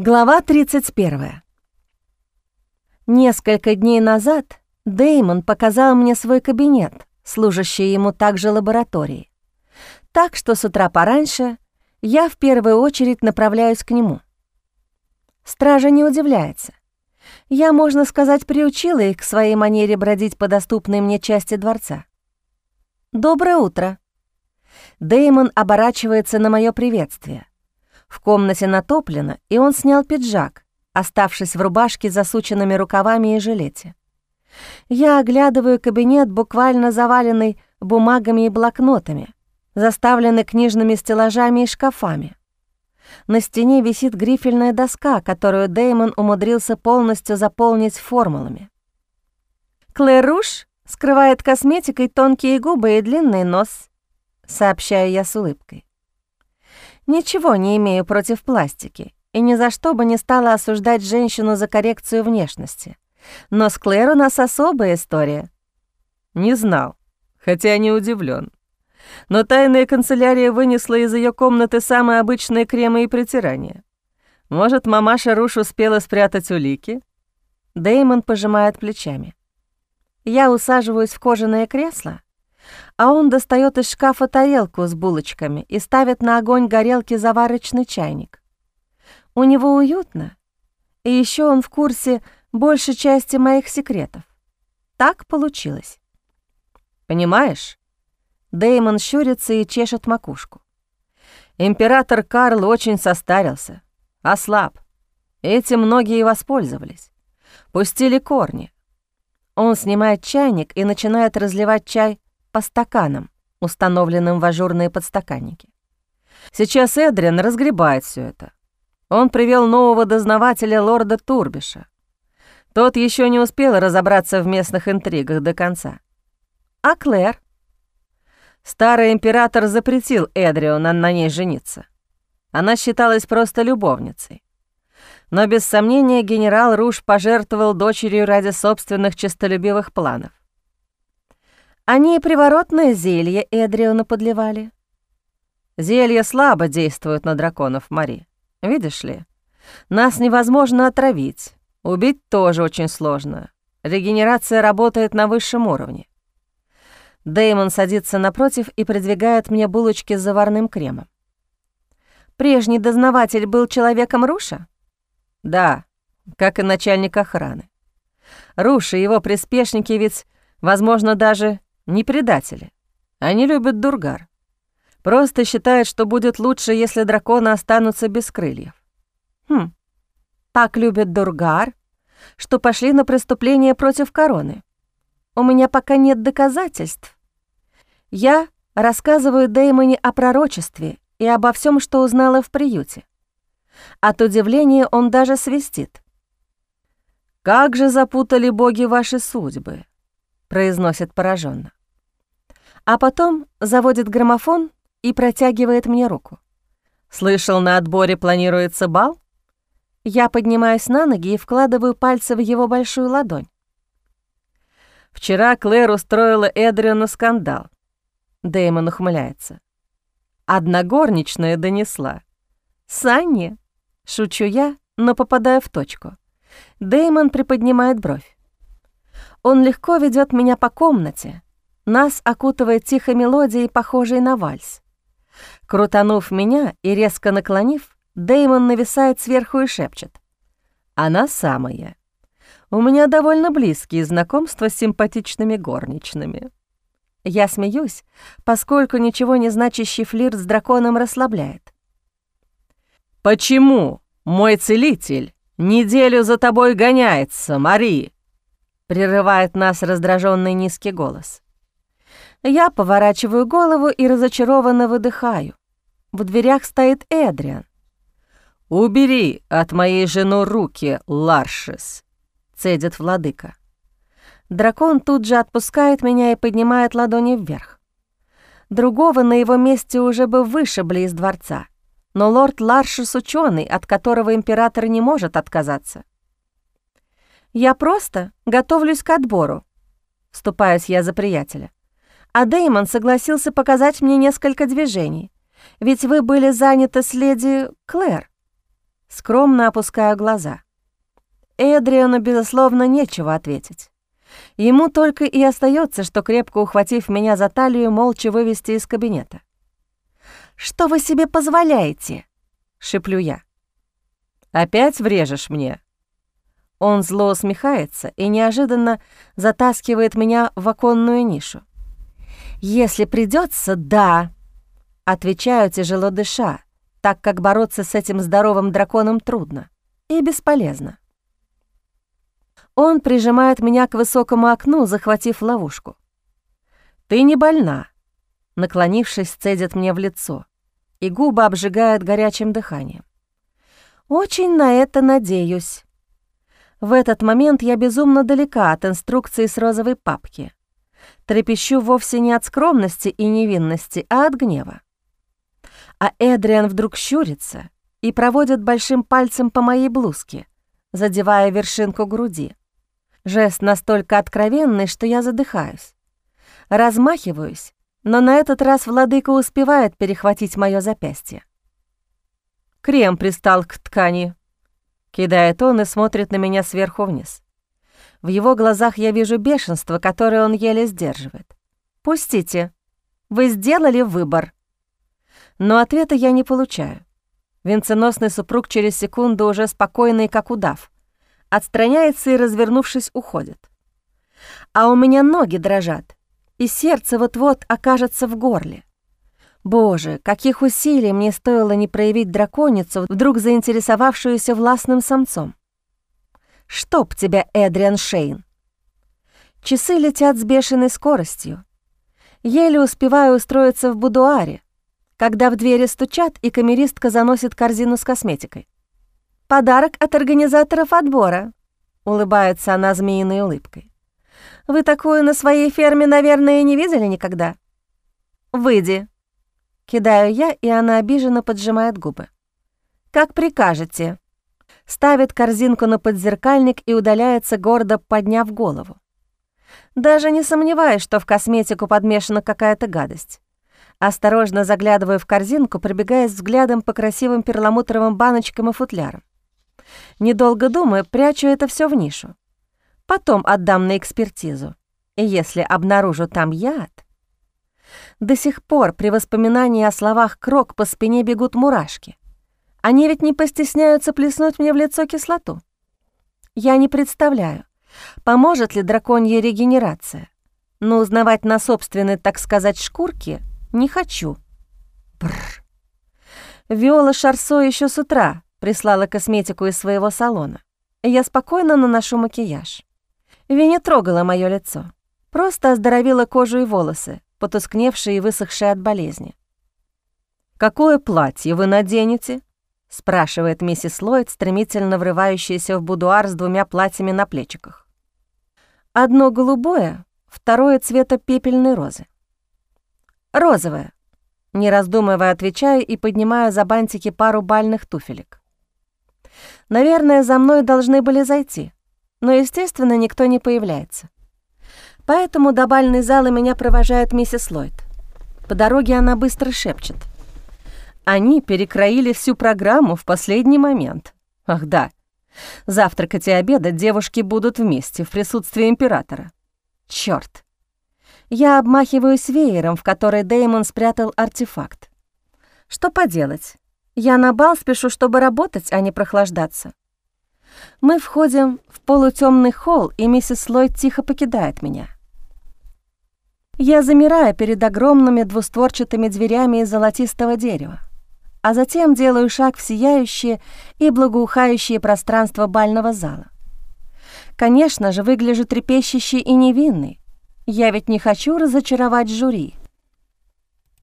Глава 31. Несколько дней назад Деймон показал мне свой кабинет, служащий ему также лабораторией. Так что с утра пораньше я в первую очередь направляюсь к нему. Стража не удивляется. Я, можно сказать, приучила их к своей манере бродить по доступной мне части дворца. «Доброе утро!» Деймон оборачивается на мое приветствие. В комнате натоплено, и он снял пиджак, оставшись в рубашке с засученными рукавами и жилете. Я оглядываю кабинет, буквально заваленный бумагами и блокнотами, заставленный книжными стеллажами и шкафами. На стене висит грифельная доска, которую Деймон умудрился полностью заполнить формулами. «Клэр Руш скрывает косметикой тонкие губы и длинный нос», — сообщаю я с улыбкой. Ничего не имею против пластики и ни за что бы не стала осуждать женщину за коррекцию внешности. Но с Клэр у нас особая история. Не знал, хотя не удивлен. Но тайная канцелярия вынесла из ее комнаты самые обычные кремы и притирания. Может, мамаша Руш успела спрятать улики? Деймон пожимает плечами. Я усаживаюсь в кожаное кресло, а он достает из шкафа тарелку с булочками и ставит на огонь горелки заварочный чайник. У него уютно, и еще он в курсе большей части моих секретов. Так получилось. Понимаешь? Деймон щурится и чешет макушку. Император Карл очень состарился, ослаб. Этим многие воспользовались. Пустили корни. Он снимает чайник и начинает разливать чай по стаканам, установленным в ажурные подстаканники. Сейчас Эдриан разгребает все это. Он привел нового дознавателя лорда Турбиша. Тот еще не успел разобраться в местных интригах до конца. А Клэр? Старый император запретил Эдриону на ней жениться. Она считалась просто любовницей. Но без сомнения генерал Руш пожертвовал дочерью ради собственных честолюбивых планов. Они и приворотное зелье Эдриону подливали. Зелья слабо действуют на драконов, Мари. Видишь ли, нас невозможно отравить. Убить тоже очень сложно. Регенерация работает на высшем уровне. Деймон садится напротив и придвигает мне булочки с заварным кремом. Прежний дознаватель был человеком Руша? Да, как и начальник охраны. Руш и его приспешники ведь, возможно, даже не предатели. Они любят Дургар. Просто считают, что будет лучше, если драконы останутся без крыльев. Хм, так любят Дургар, что пошли на преступление против короны. У меня пока нет доказательств. Я рассказываю Дэймоне о пророчестве и обо всем, что узнала в приюте. От удивления он даже свистит. «Как же запутали боги ваши судьбы», — произносит пораженно а потом заводит граммофон и протягивает мне руку. «Слышал, на отборе планируется бал?» Я поднимаюсь на ноги и вкладываю пальцы в его большую ладонь. «Вчера Клэр устроила Эдриону скандал». Дэймон ухмыляется. Одна горничная донесла. «Санни?» — шучу я, но попадаю в точку. Дэймон приподнимает бровь. Он легко ведет меня по комнате, нас окутывает тихой мелодией, похожей на вальс. Крутанув меня и резко наклонив, Деймон нависает сверху и шепчет. «Она самая. У меня довольно близкие знакомства с симпатичными горничными». Я смеюсь, поскольку ничего не значащий флирт с драконом расслабляет. «Почему мой целитель неделю за тобой гоняется, Мари?» Прерывает нас раздраженный низкий голос. Я поворачиваю голову и разочарованно выдыхаю. В дверях стоит Эдриан. «Убери от моей жены руки, Ларшис», — цедит владыка. Дракон тут же отпускает меня и поднимает ладони вверх. Другого на его месте уже бы вышибли из дворца, но лорд Ларшис ученый, от которого император не может отказаться. «Я просто готовлюсь к отбору», — вступаюсь я за приятеля а Деймон согласился показать мне несколько движений. Ведь вы были заняты с леди Клэр. Скромно опускаю глаза. Эдриану, безусловно, нечего ответить. Ему только и остается, что крепко ухватив меня за талию, молча вывести из кабинета. «Что вы себе позволяете?» — шеплю я. «Опять врежешь мне?» Он зло усмехается и неожиданно затаскивает меня в оконную нишу. «Если придется, да», — отвечаю, тяжело дыша, так как бороться с этим здоровым драконом трудно и бесполезно. Он прижимает меня к высокому окну, захватив ловушку. «Ты не больна», — наклонившись, цедит мне в лицо, и губы обжигают горячим дыханием. «Очень на это надеюсь». В этот момент я безумно далека от инструкции с розовой папки. Трепещу вовсе не от скромности и невинности, а от гнева. А Эдриан вдруг щурится и проводит большим пальцем по моей блузке, задевая вершинку груди. Жест настолько откровенный, что я задыхаюсь. Размахиваюсь, но на этот раз владыка успевает перехватить моё запястье. Крем пристал к ткани, Кидает он и смотрит на меня сверху вниз. В его глазах я вижу бешенство, которое он еле сдерживает. «Пустите. Вы сделали выбор». Но ответа я не получаю. Венценосный супруг через секунду уже спокойный, как удав. Отстраняется и, развернувшись, уходит. А у меня ноги дрожат, и сердце вот-вот окажется в горле. Боже, каких усилий мне стоило не проявить драконицу, вдруг заинтересовавшуюся властным самцом. Чтоб тебя, Эдриан Шейн! Часы летят с бешеной скоростью. Еле успеваю устроиться в будуаре, когда в двери стучат, и камеристка заносит корзину с косметикой. «Подарок от организаторов отбора», — улыбается она змеиной улыбкой. «Вы такую на своей ферме, наверное, не видели никогда?» «Выйди», Кидаю я, и она обиженно поджимает губы. «Как прикажете». Ставит корзинку на подзеркальник и удаляется, гордо подняв голову. Даже не сомневаюсь, что в косметику подмешана какая-то гадость. Осторожно заглядываю в корзинку, пробегаясь взглядом по красивым перламутровым баночкам и футлярам. Недолго думая, прячу это все в нишу. Потом отдам на экспертизу. И если обнаружу там яд... До сих пор при воспоминании о словах «крок» по спине бегут мурашки. Они ведь не постесняются плеснуть мне в лицо кислоту. Я не представляю, поможет ли драконья регенерация, но узнавать на собственной, так сказать, шкурке не хочу. Бррр. Виола Шарсо еще с утра прислала косметику из своего салона. Я спокойно наношу макияж. Ви трогала мое лицо, просто оздоровила кожу и волосы, потускневший и высохший от болезни. «Какое платье вы наденете?» — спрашивает миссис Ллойд, стремительно врывающаяся в будуар с двумя платьями на плечиках. «Одно голубое, второе цвета пепельной розы». «Розовое», — не раздумывая отвечаю и поднимаю за бантики пару бальных туфелек. Наверное, за мной должны были зайти, но, естественно, никто не появляется. Поэтому до бальной залы меня провожает миссис Ллойд. По дороге она быстро шепчет. Они перекроили всю программу в последний момент. Ах да, завтракать и обедать девушки будут вместе в присутствии императора. Чёрт. Я обмахиваюсь веером, в который Деймон спрятал артефакт. Что поделать? Я на бал спешу, чтобы работать, а не прохлаждаться. Мы входим в полутемный холл, и миссис Ллойд тихо покидает меня. Я замираю перед огромными двустворчатыми дверями из золотистого дерева, а затем делаю шаг в сияющее и благоухающее пространство бального зала. Конечно же, выгляжу трепещущей и невинной. Я ведь не хочу разочаровать жюри.